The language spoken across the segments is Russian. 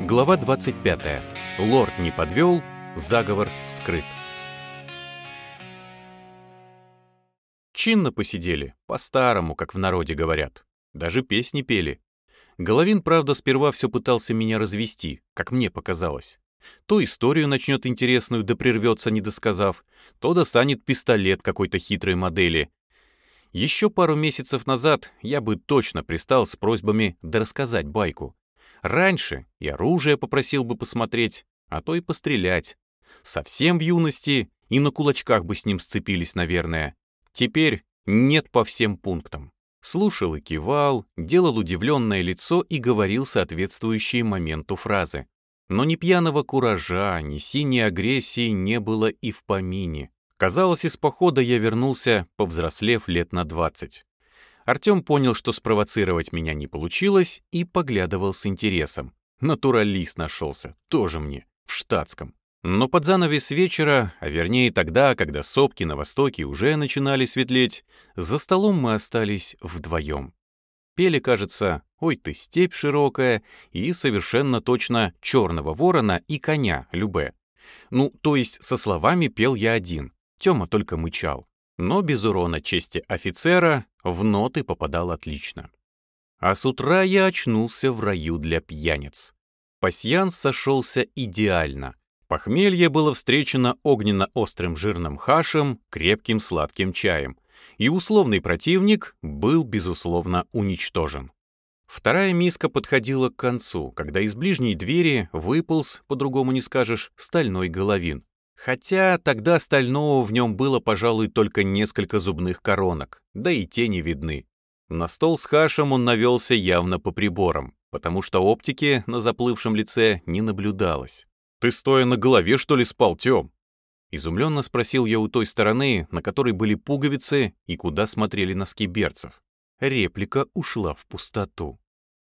Глава 25. Лорд не подвел, заговор вскрыт. Чинно посидели, по-старому, как в народе говорят. Даже песни пели. Головин, правда, сперва все пытался меня развести, как мне показалось. То историю начнет интересную, да прервется, не досказав, то достанет пистолет какой-то хитрой модели. Еще пару месяцев назад я бы точно пристал с просьбами да рассказать байку. Раньше и оружие попросил бы посмотреть, а то и пострелять. Совсем в юности и на кулачках бы с ним сцепились, наверное. Теперь нет по всем пунктам. Слушал и кивал, делал удивленное лицо и говорил соответствующие моменту фразы. Но ни пьяного куража, ни синей агрессии не было и в помине. Казалось, из похода я вернулся, повзрослев лет на двадцать. Артем понял, что спровоцировать меня не получилось, и поглядывал с интересом. Натуралист нашелся, тоже мне, в штатском. Но под занавес вечера, а вернее тогда, когда сопки на востоке уже начинали светлеть, за столом мы остались вдвоем. Пели, кажется, «Ой ты, степь широкая» и совершенно точно «Черного ворона» и «Коня» Любе. Ну, то есть со словами пел я один, Тёма только мычал но без урона чести офицера в ноты попадал отлично. А с утра я очнулся в раю для пьяниц. Пасьянс сошелся идеально. Похмелье было встречено огненно-острым жирным хашем, крепким сладким чаем, и условный противник был, безусловно, уничтожен. Вторая миска подходила к концу, когда из ближней двери выполз, по-другому не скажешь, стальной головин. Хотя тогда стального в нем было, пожалуй, только несколько зубных коронок, да и те не видны. На стол с хашем он навелся явно по приборам, потому что оптики на заплывшем лице не наблюдалось. «Ты стоя на голове, что ли, спал, Тём?» Изумленно спросил я у той стороны, на которой были пуговицы и куда смотрели носки берцев. Реплика ушла в пустоту.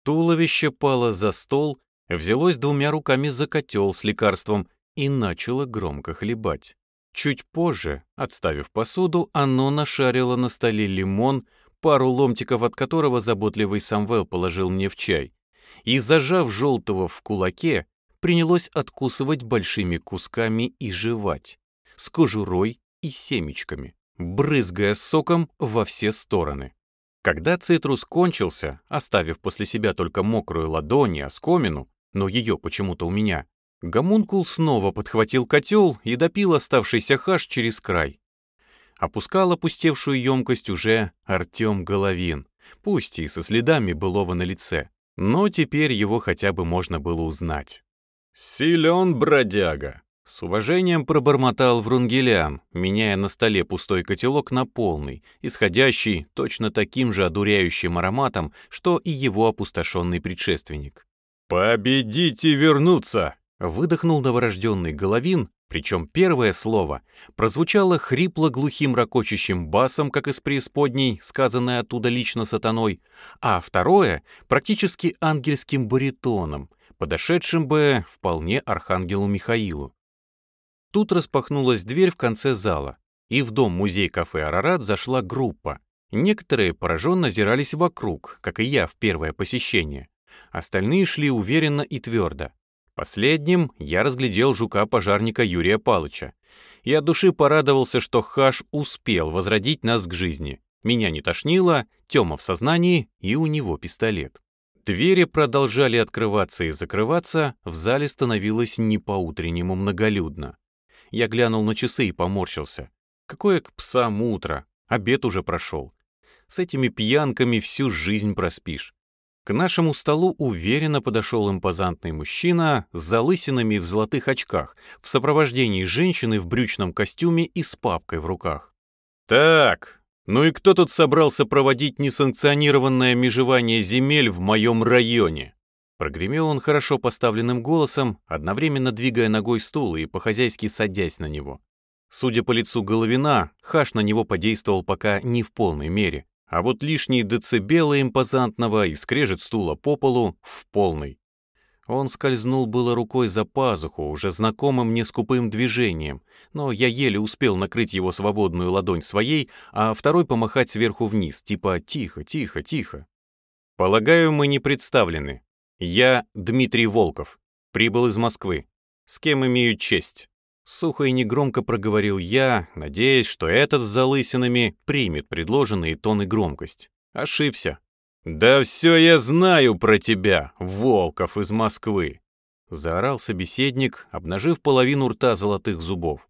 Туловище пало за стол, взялось двумя руками за котел с лекарством и начало громко хлебать. Чуть позже, отставив посуду, оно нашарило на столе лимон, пару ломтиков от которого заботливый Самвел положил мне в чай, и, зажав желтого в кулаке, принялось откусывать большими кусками и жевать, с кожурой и семечками, брызгая соком во все стороны. Когда цитрус кончился, оставив после себя только мокрую ладонь и оскомину, но ее почему-то у меня, Гомункул снова подхватил котел и допил оставшийся хаш через край. Опускал опустевшую емкость уже Артем Головин, пусть и со следами былого на лице, но теперь его хотя бы можно было узнать. «Силен бродяга!» С уважением пробормотал Врунгелян, меняя на столе пустой котелок на полный, исходящий точно таким же одуряющим ароматом, что и его опустошенный предшественник. «Победите вернуться!» Выдохнул новорожденный Головин, причем первое слово прозвучало хрипло-глухим ракочущим басом, как из преисподней, сказанное оттуда лично сатаной, а второе — практически ангельским баритоном, подошедшим бы вполне архангелу Михаилу. Тут распахнулась дверь в конце зала, и в дом-музей-кафе «Арарат» зашла группа. Некоторые пораженно зирались вокруг, как и я в первое посещение. Остальные шли уверенно и твердо. Последним я разглядел жука-пожарника Юрия Палыча. И от души порадовался, что Хаш успел возродить нас к жизни. Меня не тошнило, Тёма в сознании, и у него пистолет. Двери продолжали открываться и закрываться, в зале становилось не по-утреннему многолюдно. Я глянул на часы и поморщился. Какое к псам утро, обед уже прошел. С этими пьянками всю жизнь проспишь. К нашему столу уверенно подошел импозантный мужчина с залысинами в золотых очках, в сопровождении женщины в брючном костюме и с папкой в руках. «Так, ну и кто тут собрался проводить несанкционированное межевание земель в моем районе?» Прогремел он хорошо поставленным голосом, одновременно двигая ногой стул и по-хозяйски садясь на него. Судя по лицу Головина, Хаш на него подействовал пока не в полной мере а вот лишние децибелы импозантного и скрежет стула по полу в полный. Он скользнул было рукой за пазуху, уже знакомым мне скупым движением, но я еле успел накрыть его свободную ладонь своей, а второй помахать сверху вниз, типа «тихо, тихо, тихо». Полагаю, мы не представлены. Я Дмитрий Волков. Прибыл из Москвы. С кем имею честь?» Сухо и негромко проговорил я, надеясь, что этот с залысинами примет предложенные тон и громкость. Ошибся. «Да все я знаю про тебя, Волков из Москвы!» Заорал собеседник, обнажив половину рта золотых зубов.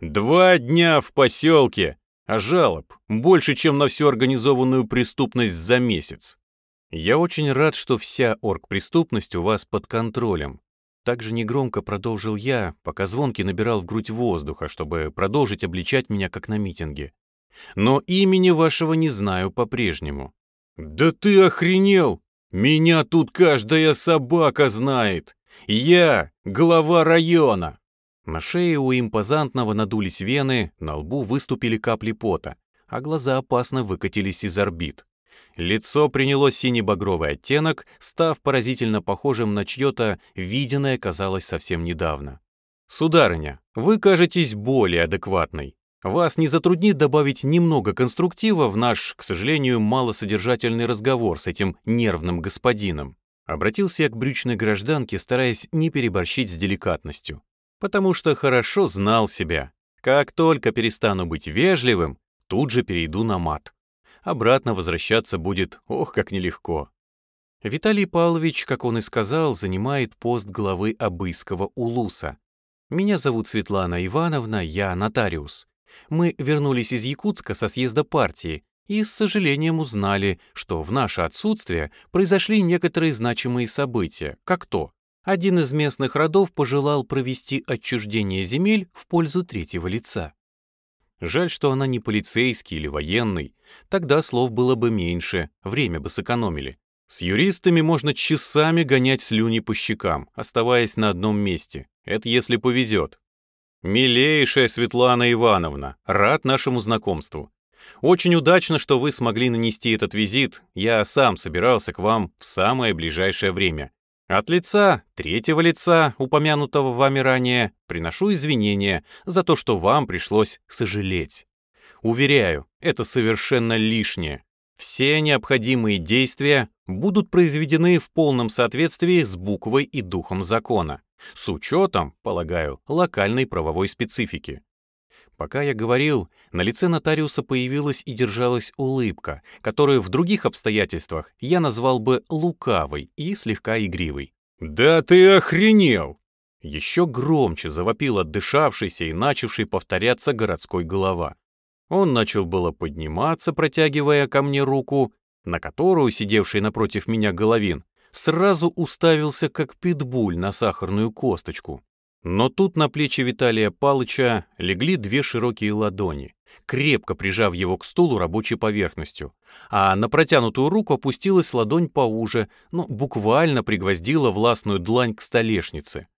«Два дня в поселке, а жалоб больше, чем на всю организованную преступность за месяц. Я очень рад, что вся оргпреступность у вас под контролем. Также негромко продолжил я, пока Звонкий набирал в грудь воздуха, чтобы продолжить обличать меня как на митинге. Но имени вашего не знаю по-прежнему. «Да ты охренел! Меня тут каждая собака знает! Я глава района!» На шее у импозантного надулись вены, на лбу выступили капли пота, а глаза опасно выкатились из орбит. Лицо приняло сине-багровый оттенок, став поразительно похожим на чье-то виденное казалось совсем недавно. «Сударыня, вы кажетесь более адекватной. Вас не затруднит добавить немного конструктива в наш, к сожалению, малосодержательный разговор с этим нервным господином?» Обратился я к брючной гражданке, стараясь не переборщить с деликатностью. Потому что хорошо знал себя. Как только перестану быть вежливым, тут же перейду на мат обратно возвращаться будет, ох, как нелегко. Виталий Павлович, как он и сказал, занимает пост главы Абыского улуса. Меня зовут Светлана Ивановна, я нотариус. Мы вернулись из Якутска со съезда партии и с сожалением узнали, что в наше отсутствие произошли некоторые значимые события, как то. Один из местных родов пожелал провести отчуждение земель в пользу третьего лица. Жаль, что она не полицейский или военный. Тогда слов было бы меньше, время бы сэкономили. С юристами можно часами гонять слюни по щекам, оставаясь на одном месте. Это если повезет. «Милейшая Светлана Ивановна, рад нашему знакомству. Очень удачно, что вы смогли нанести этот визит. Я сам собирался к вам в самое ближайшее время. От лица третьего лица, упомянутого вами ранее, приношу извинения за то, что вам пришлось сожалеть. Уверяю, это совершенно лишнее. Все необходимые действия будут произведены в полном соответствии с буквой и духом закона, с учетом, полагаю, локальной правовой специфики. Пока я говорил, на лице нотариуса появилась и держалась улыбка, которую в других обстоятельствах я назвал бы лукавой и слегка игривой. «Да ты охренел!» Еще громче завопил отдышавшийся и начавший повторяться городской голова. Он начал было подниматься, протягивая ко мне руку, на которую сидевший напротив меня головин сразу уставился, как питбуль на сахарную косточку. Но тут на плечи Виталия Палыча легли две широкие ладони, крепко прижав его к стулу рабочей поверхностью, а на протянутую руку опустилась ладонь поуже, но буквально пригвоздила властную длань к столешнице.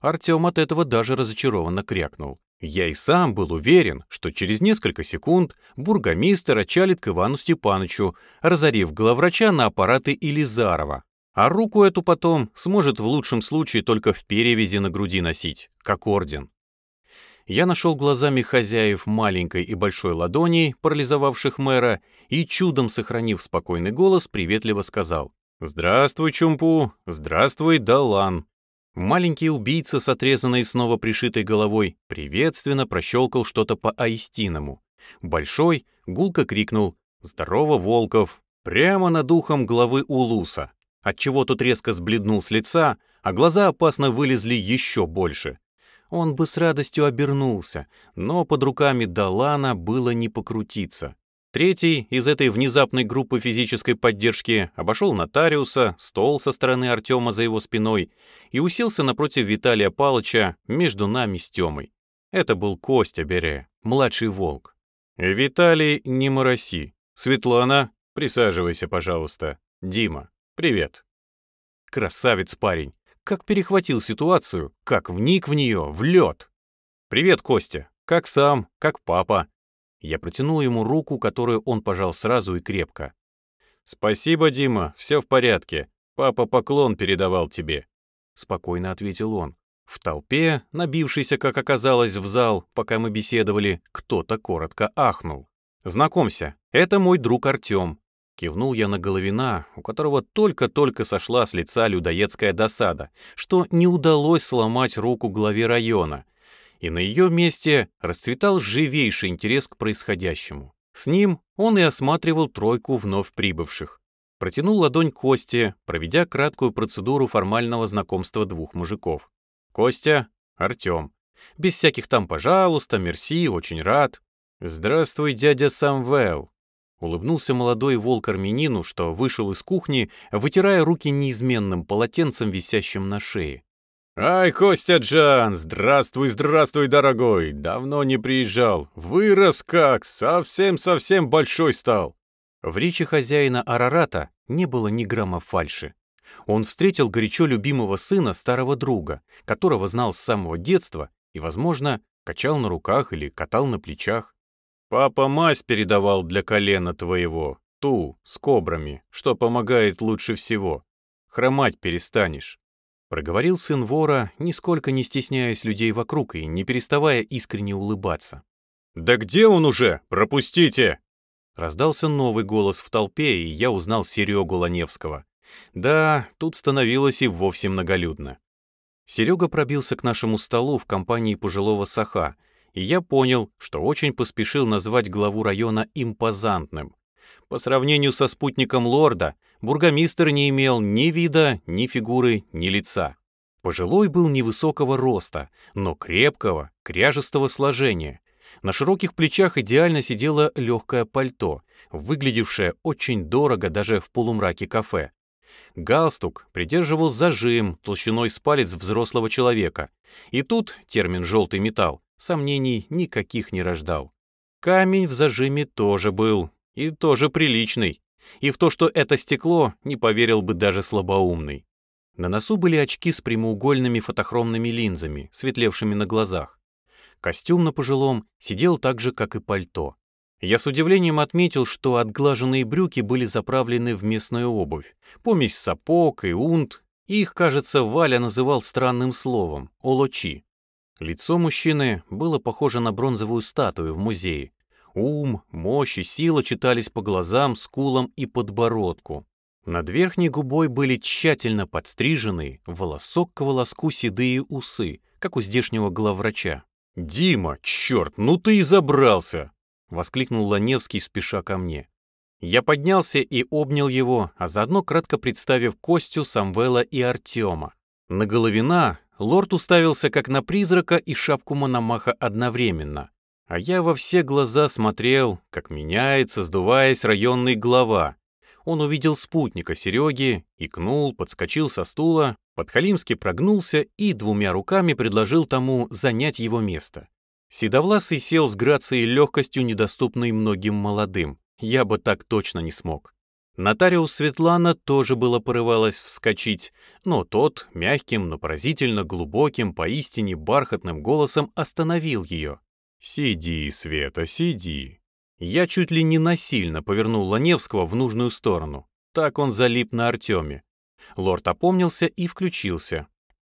Артем от этого даже разочарованно крякнул. Я и сам был уверен, что через несколько секунд бургомистр отчалит к Ивану Степановичу, разорив главврача на аппараты Илизарова, а руку эту потом сможет в лучшем случае только в перевязи на груди носить, как орден. Я нашел глазами хозяев маленькой и большой ладони, парализовавших мэра, и, чудом сохранив спокойный голос, приветливо сказал «Здравствуй, Чумпу! Здравствуй, Далан!» Маленький убийца с отрезанной снова пришитой головой приветственно прощелкал что-то по-аистиному. Большой гулко крикнул «Здорово, Волков!» прямо над ухом главы Улуса отчего тот резко сбледнул с лица, а глаза опасно вылезли еще больше. Он бы с радостью обернулся, но под руками Далана было не покрутиться. Третий из этой внезапной группы физической поддержки обошел нотариуса, стол со стороны Артема за его спиной и уселся напротив Виталия Палыча между нами с Темой. Это был Костя Бере, младший волк. «Виталий, не мороси. Светлана, присаживайся, пожалуйста. Дима, «Привет». Красавец парень. Как перехватил ситуацию, как вник в нее, в лед. «Привет, Костя. Как сам, как папа». Я протянул ему руку, которую он пожал сразу и крепко. «Спасибо, Дима, все в порядке. Папа поклон передавал тебе», — спокойно ответил он. В толпе, набившейся, как оказалось, в зал, пока мы беседовали, кто-то коротко ахнул. «Знакомься, это мой друг Артем. Кивнул я на Головина, у которого только-только сошла с лица людоедская досада, что не удалось сломать руку главе района, и на ее месте расцветал живейший интерес к происходящему. С ним он и осматривал тройку вновь прибывших. Протянул ладонь Косте, проведя краткую процедуру формального знакомства двух мужиков. Костя, Артем. Без всяких там «пожалуйста», «мерси», «очень рад». «Здравствуй, дядя Самвел», Улыбнулся молодой волк-армянину, что вышел из кухни, вытирая руки неизменным полотенцем, висящим на шее. «Ай, Костя Джан, здравствуй, здравствуй, дорогой! Давно не приезжал. Вырос как, совсем-совсем большой стал!» В речи хозяина Арарата не было ни грамма фальши. Он встретил горячо любимого сына старого друга, которого знал с самого детства и, возможно, качал на руках или катал на плечах. Папа мазь передавал для колена твоего, ту, с кобрами, что помогает лучше всего. Хромать перестанешь. Проговорил сын вора, нисколько не стесняясь людей вокруг и не переставая искренне улыбаться. «Да где он уже? Пропустите!» Раздался новый голос в толпе, и я узнал Серегу Ланевского. Да, тут становилось и вовсе многолюдно. Серега пробился к нашему столу в компании пожилого саха, и я понял, что очень поспешил назвать главу района импозантным. По сравнению со спутником лорда, бургомистр не имел ни вида, ни фигуры, ни лица. Пожилой был невысокого роста, но крепкого, кряжестого сложения. На широких плечах идеально сидело легкое пальто, выглядевшее очень дорого даже в полумраке кафе. Галстук придерживал зажим толщиной с палец взрослого человека. И тут термин «желтый металл» сомнений никаких не рождал. Камень в зажиме тоже был, и тоже приличный. И в то, что это стекло, не поверил бы даже слабоумный. На носу были очки с прямоугольными фотохромными линзами, светлевшими на глазах. Костюм на пожилом сидел так же, как и пальто. Я с удивлением отметил, что отглаженные брюки были заправлены в местную обувь. Помесь сапог и унт. Их, кажется, Валя называл странным словом — олочи. Лицо мужчины было похоже на бронзовую статую в музее. Ум, мощь и сила читались по глазам, скулам и подбородку. Над верхней губой были тщательно подстриженные, волосок к волоску седые усы, как у здешнего главврача. «Дима, черт, ну ты и забрался!» — воскликнул Ланевский, спеша ко мне. Я поднялся и обнял его, а заодно кратко представив Костю, Самвела и Артема. На Головина Лорд уставился как на призрака и шапку Мономаха одновременно. А я во все глаза смотрел, как меняется, сдуваясь, районный глава. Он увидел спутника Сереги, икнул, подскочил со стула, подхалимски прогнулся и двумя руками предложил тому занять его место. Седовласый сел с грацией и легкостью, недоступной многим молодым. Я бы так точно не смог. Нотариус Светлана тоже было порывалась вскочить, но тот мягким, но поразительно глубоким, поистине бархатным голосом остановил ее. «Сиди, Света, сиди». Я чуть ли не насильно повернул Ланевского в нужную сторону. Так он залип на Артеме. Лорд опомнился и включился.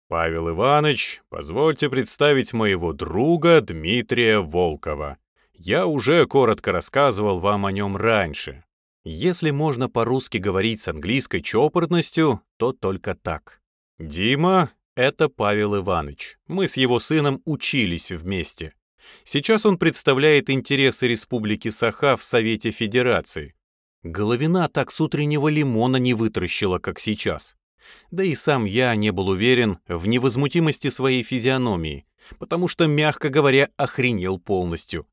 «Павел Иванович, позвольте представить моего друга Дмитрия Волкова. Я уже коротко рассказывал вам о нем раньше. Если можно по-русски говорить с английской чопорностью, то только так. Дима — это Павел Иванович. Мы с его сыном учились вместе. Сейчас он представляет интересы Республики Саха в Совете Федерации. Головина так с утреннего лимона не вытаращила, как сейчас. Да и сам я не был уверен в невозмутимости своей физиономии, потому что, мягко говоря, охренел полностью.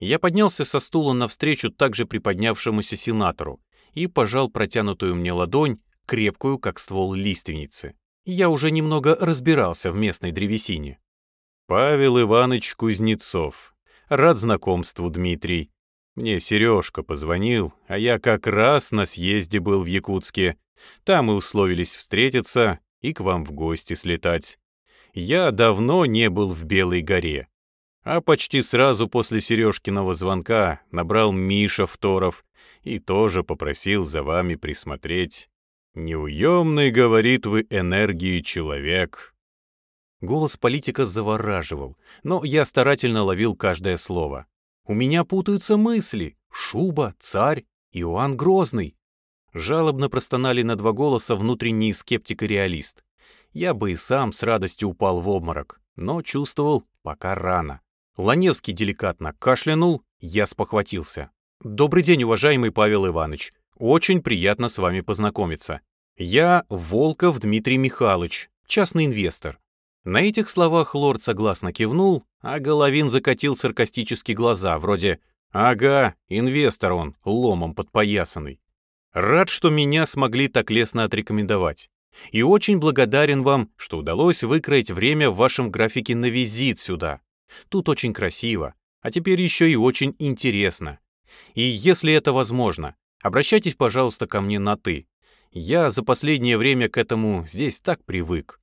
Я поднялся со стула навстречу также приподнявшемуся сенатору и пожал протянутую мне ладонь, крепкую, как ствол лиственницы. Я уже немного разбирался в местной древесине. «Павел Иванович Кузнецов. Рад знакомству, Дмитрий. Мне Сережка позвонил, а я как раз на съезде был в Якутске. Там мы условились встретиться и к вам в гости слетать. Я давно не был в Белой горе. А почти сразу после Сережкиного звонка набрал Миша Второв и тоже попросил за вами присмотреть. «Неуемный, — говорит вы, — энергии человек». Голос политика завораживал, но я старательно ловил каждое слово. У меня путаются мысли. Шуба, царь, Иоанн Грозный. Жалобно простонали на два голоса внутренний скептик и реалист. Я бы и сам с радостью упал в обморок, но чувствовал, пока рано. Ланевский деликатно кашлянул, я спохватился. «Добрый день, уважаемый Павел Иванович. Очень приятно с вами познакомиться. Я Волков Дмитрий Михайлович, частный инвестор». На этих словах лорд согласно кивнул, а Головин закатил саркастически глаза, вроде «Ага, инвестор он, ломом подпоясанный». Рад, что меня смогли так лестно отрекомендовать. И очень благодарен вам, что удалось выкроить время в вашем графике на визит сюда. Тут очень красиво, а теперь еще и очень интересно. И если это возможно, обращайтесь, пожалуйста, ко мне на «ты». Я за последнее время к этому здесь так привык.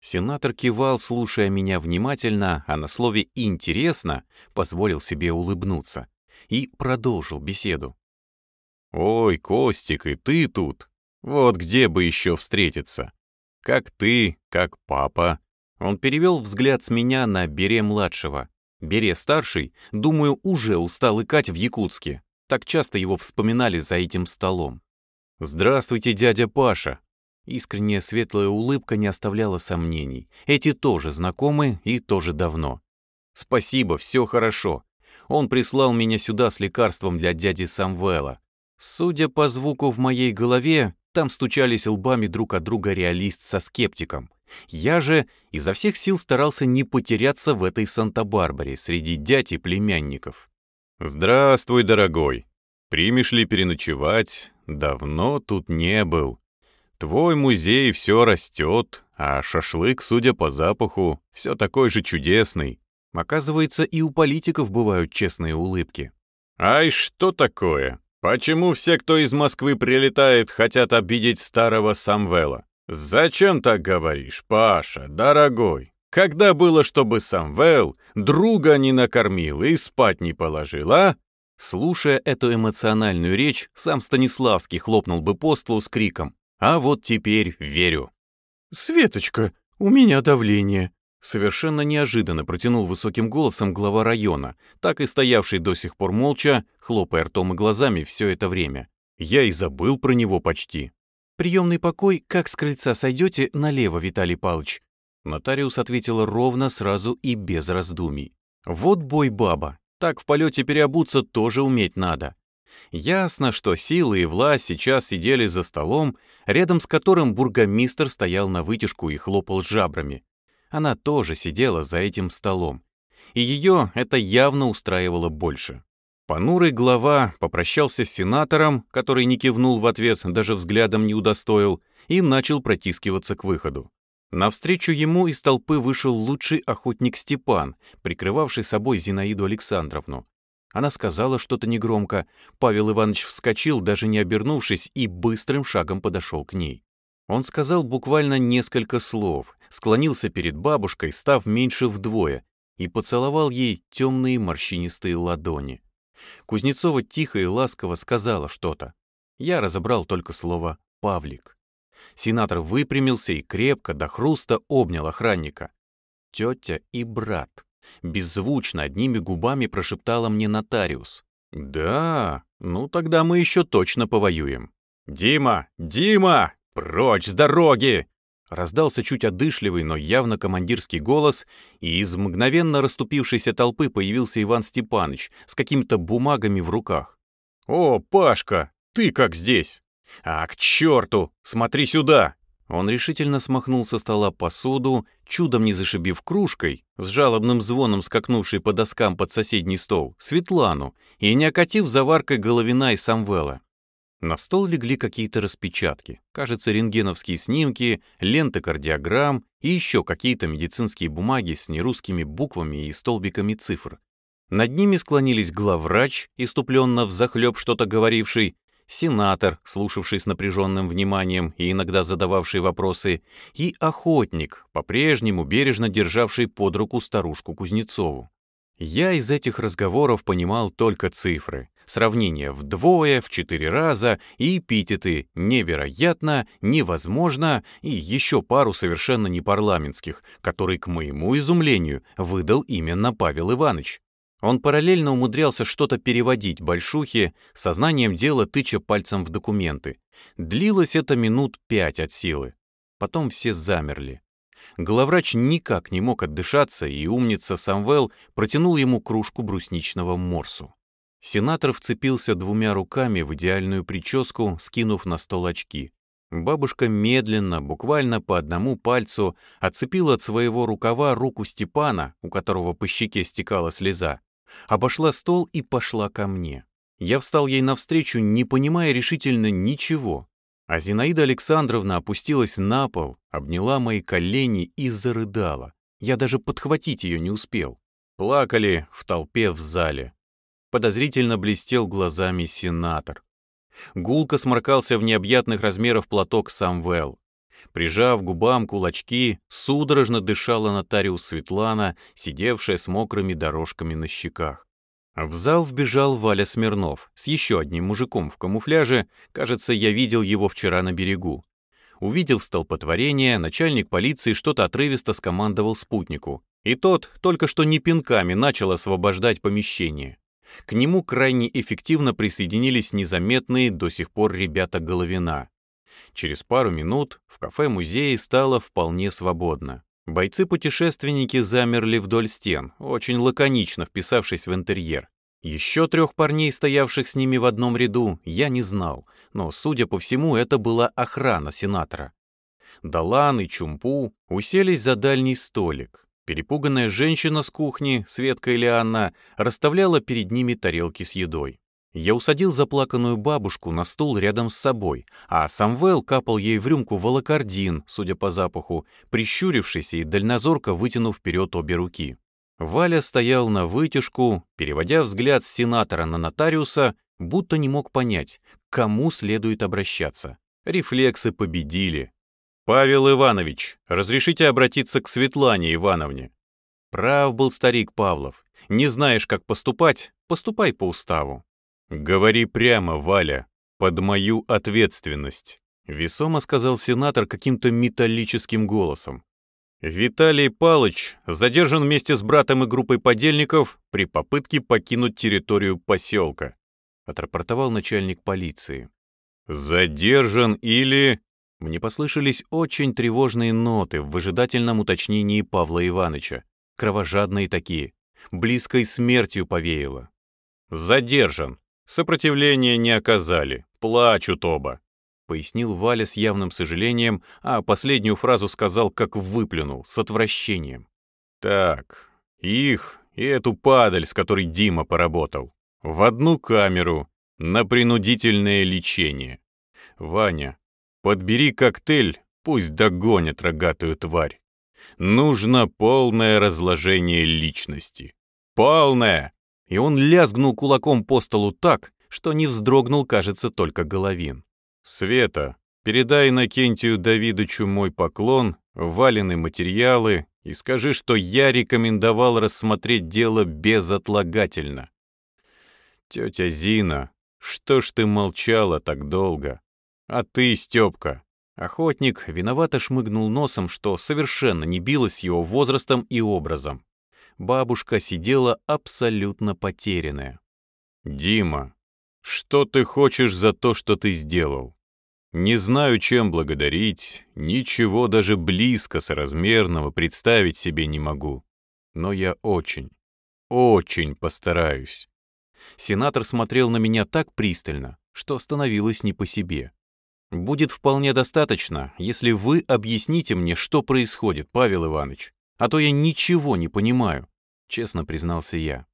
Сенатор кивал, слушая меня внимательно, а на слове «интересно» позволил себе улыбнуться и продолжил беседу. «Ой, Костик, и ты тут? Вот где бы еще встретиться? Как ты, как папа». Он перевел взгляд с меня на Бере-младшего. Бере-старший, думаю, уже устал икать в Якутске. Так часто его вспоминали за этим столом. «Здравствуйте, дядя Паша!» Искренняя светлая улыбка не оставляла сомнений. Эти тоже знакомы и тоже давно. «Спасибо, все хорошо. Он прислал меня сюда с лекарством для дяди Самвела. Судя по звуку в моей голове, там стучались лбами друг от друга реалист со скептиком. Я же изо всех сил старался не потеряться в этой Санта-Барбаре среди дядь и племянников. «Здравствуй, дорогой. Примешь ли переночевать? Давно тут не был. Твой музей все растет, а шашлык, судя по запаху, все такой же чудесный. Оказывается, и у политиков бывают честные улыбки. «Ай, что такое? Почему все, кто из Москвы прилетает, хотят обидеть старого Самвела? Зачем так говоришь, Паша, дорогой? Когда было, чтобы Самвел друга не накормил и спать не положил, а?» Слушая эту эмоциональную речь, сам Станиславский хлопнул бы по столу с криком «А вот теперь верю». «Светочка, у меня давление», Совершенно неожиданно протянул высоким голосом глава района, так и стоявший до сих пор молча, хлопая ртом и глазами все это время. Я и забыл про него почти. «Приемный покой, как с крыльца сойдете, налево, Виталий Павлович». Нотариус ответила ровно, сразу и без раздумий. «Вот бой баба, так в полете переобуться тоже уметь надо». Ясно, что силы и власть сейчас сидели за столом, рядом с которым бургомистр стоял на вытяжку и хлопал жабрами. Она тоже сидела за этим столом. И ее это явно устраивало больше. Понурый глава попрощался с сенатором, который не кивнул в ответ, даже взглядом не удостоил, и начал протискиваться к выходу. Навстречу ему из толпы вышел лучший охотник Степан, прикрывавший собой Зинаиду Александровну. Она сказала что-то негромко. Павел Иванович вскочил, даже не обернувшись, и быстрым шагом подошел к ней. Он сказал буквально несколько слов, склонился перед бабушкой, став меньше вдвое, и поцеловал ей темные морщинистые ладони. Кузнецова тихо и ласково сказала что-то. Я разобрал только слово «Павлик». Сенатор выпрямился и крепко до хруста обнял охранника. Тетя и брат. Беззвучно одними губами прошептала мне нотариус. «Да, ну тогда мы еще точно повоюем». «Дима! Дима!» «Прочь с дороги!» Раздался чуть одышливый, но явно командирский голос, и из мгновенно расступившейся толпы появился Иван Степаныч с какими-то бумагами в руках. «О, Пашка, ты как здесь?» «А, к черту! Смотри сюда!» Он решительно смахнул со стола посуду, чудом не зашибив кружкой, с жалобным звоном скакнувшей по доскам под соседний стол, Светлану, и не окатив заваркой Головина и Самвела. На стол легли какие-то распечатки, кажется, рентгеновские снимки, ленты кардиограмм и еще какие-то медицинские бумаги с нерусскими буквами и столбиками цифр. Над ними склонились главврач, иступленно взахлеб что-то говоривший, сенатор, слушавший с напряженным вниманием и иногда задававший вопросы, и охотник, по-прежнему бережно державший под руку старушку Кузнецову. Я из этих разговоров понимал только цифры, сравнение вдвое, в четыре раза и эпитеты «невероятно», «невозможно» и еще пару совершенно непарламентских, которые, к моему изумлению, выдал именно Павел Иванович. Он параллельно умудрялся что-то переводить большухе, сознанием дела тыча пальцем в документы. Длилось это минут пять от силы. Потом все замерли. Главврач никак не мог отдышаться, и умница Самвел протянул ему кружку брусничного морсу. Сенатор вцепился двумя руками в идеальную прическу, скинув на стол очки. Бабушка медленно, буквально по одному пальцу, отцепила от своего рукава руку Степана, у которого по щеке стекала слеза, обошла стол и пошла ко мне. Я встал ей навстречу, не понимая решительно ничего. А Зинаида Александровна опустилась на пол, обняла мои колени и зарыдала. Я даже подхватить ее не успел. Плакали в толпе в зале. Подозрительно блестел глазами сенатор. Гулко сморкался в необъятных размеров платок Самвел. Прижав губам кулачки, судорожно дышала нотариус Светлана, сидевшая с мокрыми дорожками на щеках. В зал вбежал Валя Смирнов с еще одним мужиком в камуфляже, кажется, я видел его вчера на берегу. Увидев столпотворение, начальник полиции что-то отрывисто скомандовал спутнику, и тот только что не пинками начал освобождать помещение. К нему крайне эффективно присоединились незаметные до сих пор ребята Головина. Через пару минут в кафе-музее стало вполне свободно. Бойцы-путешественники замерли вдоль стен, очень лаконично вписавшись в интерьер. Еще трех парней, стоявших с ними в одном ряду, я не знал, но, судя по всему, это была охрана сенатора. Далан и Чумпу уселись за дальний столик. Перепуганная женщина с кухни, Светка или Анна, расставляла перед ними тарелки с едой. Я усадил заплаканную бабушку на стул рядом с собой, а Самвел капал ей в рюмку волокордин, судя по запаху, прищурившись и дальнозорко вытянув вперед обе руки. Валя стоял на вытяжку, переводя взгляд с сенатора на нотариуса, будто не мог понять, к кому следует обращаться. Рефлексы победили. «Павел Иванович, разрешите обратиться к Светлане Ивановне?» Прав был старик Павлов. Не знаешь, как поступать, поступай по уставу. «Говори прямо, Валя, под мою ответственность», — весомо сказал сенатор каким-то металлическим голосом. Виталий Палыч задержан вместе с братом и группой подельников при попытке покинуть территорию поселка, отрапортовал начальник полиции. Задержан или... Мне послышались очень тревожные ноты в выжидательном уточнении Павла Ивановича. Кровожадные такие. Близкой смертью повеяло. Задержан. Сопротивления не оказали, плачут оба», — пояснил Валя с явным сожалением, а последнюю фразу сказал, как выплюнул, с отвращением. «Так, их и эту падаль, с которой Дима поработал, в одну камеру на принудительное лечение. Ваня, подбери коктейль, пусть догонят рогатую тварь. Нужно полное разложение личности. Полное! и он лязгнул кулаком по столу так, что не вздрогнул, кажется, только Головин. «Света, передай Иннокентию Давидовичу мой поклон, валены материалы и скажи, что я рекомендовал рассмотреть дело безотлагательно». «Тетя Зина, что ж ты молчала так долго? А ты, Степка?» Охотник виновато шмыгнул носом, что совершенно не билось его возрастом и образом бабушка сидела абсолютно потерянная. «Дима, что ты хочешь за то, что ты сделал? Не знаю, чем благодарить, ничего даже близко соразмерного представить себе не могу. Но я очень, очень постараюсь». Сенатор смотрел на меня так пристально, что становилось не по себе. «Будет вполне достаточно, если вы объясните мне, что происходит, Павел Иванович а то я ничего не понимаю», — честно признался я.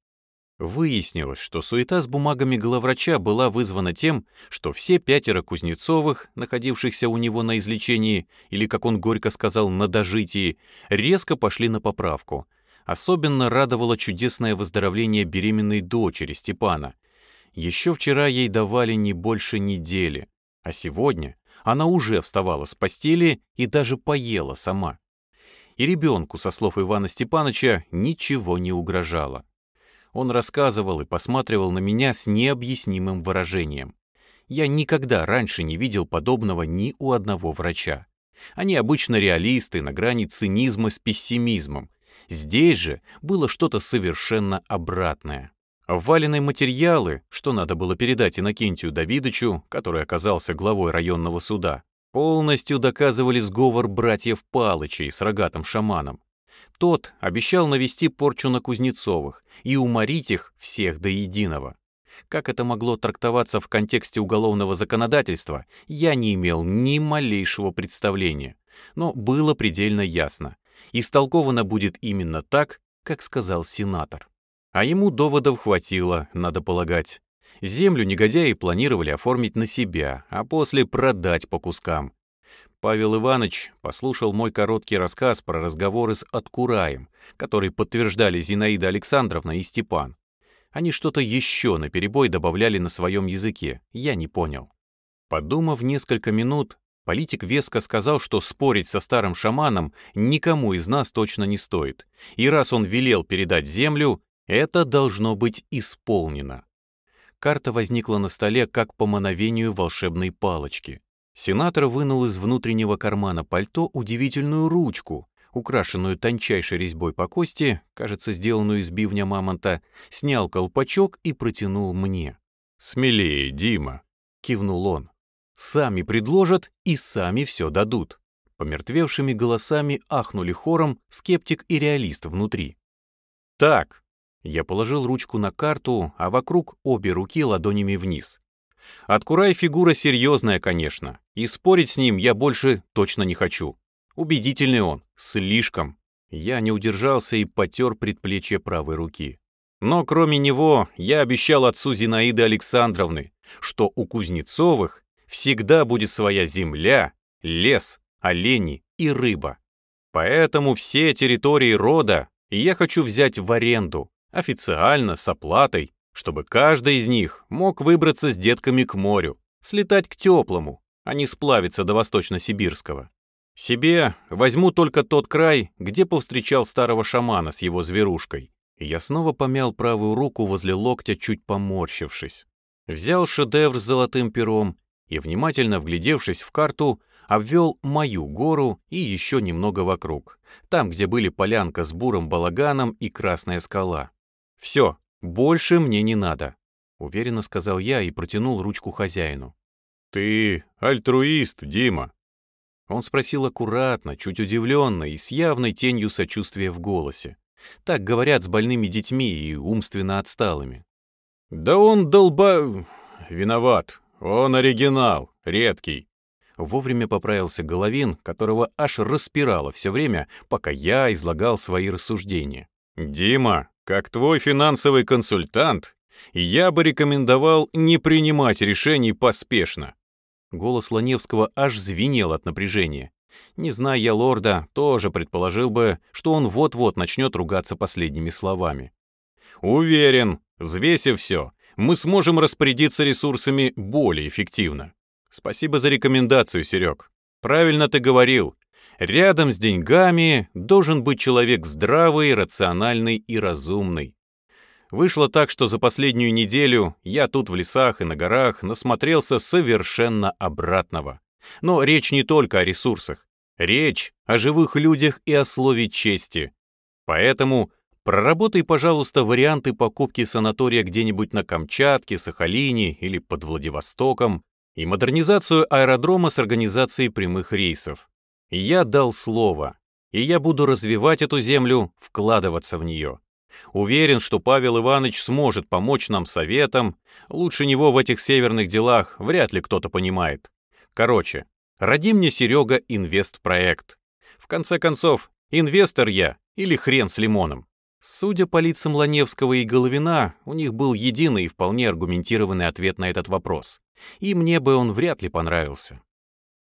Выяснилось, что суета с бумагами главврача была вызвана тем, что все пятеро Кузнецовых, находившихся у него на излечении, или, как он горько сказал, на дожитии, резко пошли на поправку. Особенно радовало чудесное выздоровление беременной дочери Степана. Еще вчера ей давали не больше недели, а сегодня она уже вставала с постели и даже поела сама и ребенку, со слов Ивана Степановича, ничего не угрожало. Он рассказывал и посматривал на меня с необъяснимым выражением. Я никогда раньше не видел подобного ни у одного врача. Они обычно реалисты на грани цинизма с пессимизмом, Здесь же было что-то совершенно обратное. Вваленные материалы, что надо было передать Иннокентию Давидовичу, который оказался главой районного суда, полностью доказывали сговор братьев Палычей с рогатым шаманом. Тот обещал навести порчу на Кузнецовых и уморить их всех до единого. Как это могло трактоваться в контексте уголовного законодательства, я не имел ни малейшего представления. Но было предельно ясно. Истолковано будет именно так, как сказал сенатор. А ему доводов хватило, надо полагать. Землю негодяи планировали оформить на себя, а после продать по кускам. Павел Иванович послушал мой короткий рассказ про разговоры с Откураем, который подтверждали Зинаида Александровна и Степан. Они что-то еще наперебой добавляли на своем языке, я не понял. Подумав несколько минут, политик веско сказал, что спорить со старым шаманом никому из нас точно не стоит, и раз он велел передать землю, это должно быть исполнено. Карта возникла на столе как по мановению волшебной палочки. Сенатор вынул из внутреннего кармана пальто удивительную ручку, украшенную тончайшей резьбой по кости, кажется, сделанную из бивня мамонта, снял колпачок и протянул мне. «Смелее, Дима!» — кивнул он. «Сами предложат и сами все дадут». Помертвевшими голосами ахнули хором скептик и реалист внутри. «Так!» — я положил ручку на карту, а вокруг обе руки ладонями вниз. Откурай фигура серьезная, конечно, и спорить с ним я больше точно не хочу. Убедительный он, слишком. Я не удержался и потер предплечье правой руки. Но кроме него я обещал отцу Зинаиды Александровны, что у Кузнецовых всегда будет своя земля, лес, олени и рыба. Поэтому все территории рода я хочу взять в аренду, официально, с оплатой, чтобы каждый из них мог выбраться с детками к морю, слетать к теплому, а не сплавиться до Восточно-Сибирского. Себе возьму только тот край, где повстречал старого шамана с его зверушкой. И я снова помял правую руку возле локтя, чуть поморщившись. Взял шедевр с золотым пером и, внимательно вглядевшись в карту, обвел мою гору и еще немного вокруг, там, где были полянка с бурым балаганом и красная скала. Все, «Больше мне не надо», — уверенно сказал я и протянул ручку хозяину. «Ты альтруист, Дима?» Он спросил аккуратно, чуть удивленно и с явной тенью сочувствия в голосе. Так говорят с больными детьми и умственно отсталыми. «Да он долба... виноват. Он оригинал, редкий». Вовремя поправился Головин, которого аж распирало все время, пока я излагал свои рассуждения. «Дима, как твой финансовый консультант, я бы рекомендовал не принимать решений поспешно. Голос Ланевского аж звенел от напряжения. Не зная я лорда, тоже предположил бы, что он вот-вот начнет ругаться последними словами. Уверен, взвесив все, мы сможем распорядиться ресурсами более эффективно. Спасибо за рекомендацию, Серег. Правильно ты говорил, Рядом с деньгами должен быть человек здравый, рациональный и разумный. Вышло так, что за последнюю неделю я тут в лесах и на горах насмотрелся совершенно обратного. Но речь не только о ресурсах. Речь о живых людях и о слове чести. Поэтому проработай, пожалуйста, варианты покупки санатория где-нибудь на Камчатке, Сахалине или под Владивостоком и модернизацию аэродрома с организацией прямых рейсов. Я дал слово, и я буду развивать эту землю, вкладываться в нее. Уверен, что Павел Иванович сможет помочь нам советом. Лучше него в этих северных делах вряд ли кто-то понимает. Короче, роди мне, Серега, инвестпроект. В конце концов, инвестор я или хрен с лимоном. Судя по лицам Ланевского и Головина, у них был единый и вполне аргументированный ответ на этот вопрос. И мне бы он вряд ли понравился.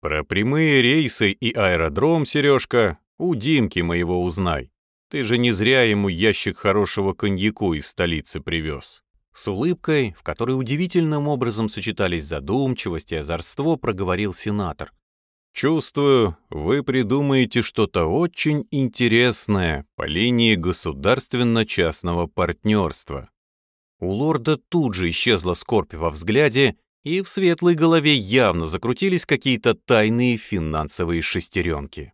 Про прямые рейсы и аэродром, Сережка, у Димки моего узнай. Ты же не зря ему ящик хорошего коньяку из столицы привез. С улыбкой, в которой удивительным образом сочетались задумчивость и озорство, проговорил сенатор. «Чувствую, вы придумаете что-то очень интересное по линии государственно-частного партнерства». У лорда тут же исчезла скорбь во взгляде, и в светлой голове явно закрутились какие-то тайные финансовые шестеренки.